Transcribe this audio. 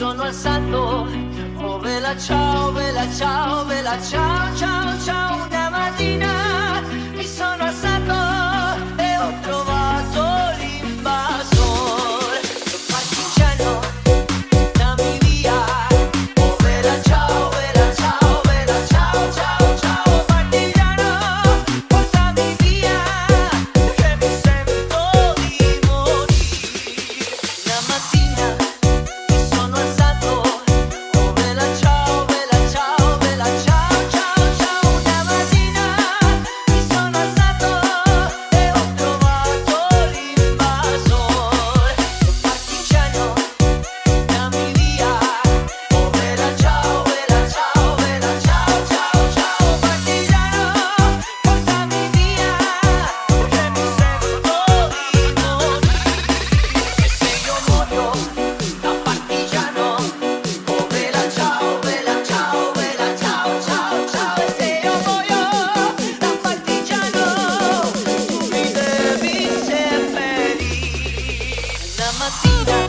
sono alzato. Oh, vela ciao, vela ciao, vela ciao, ciao. mamacita.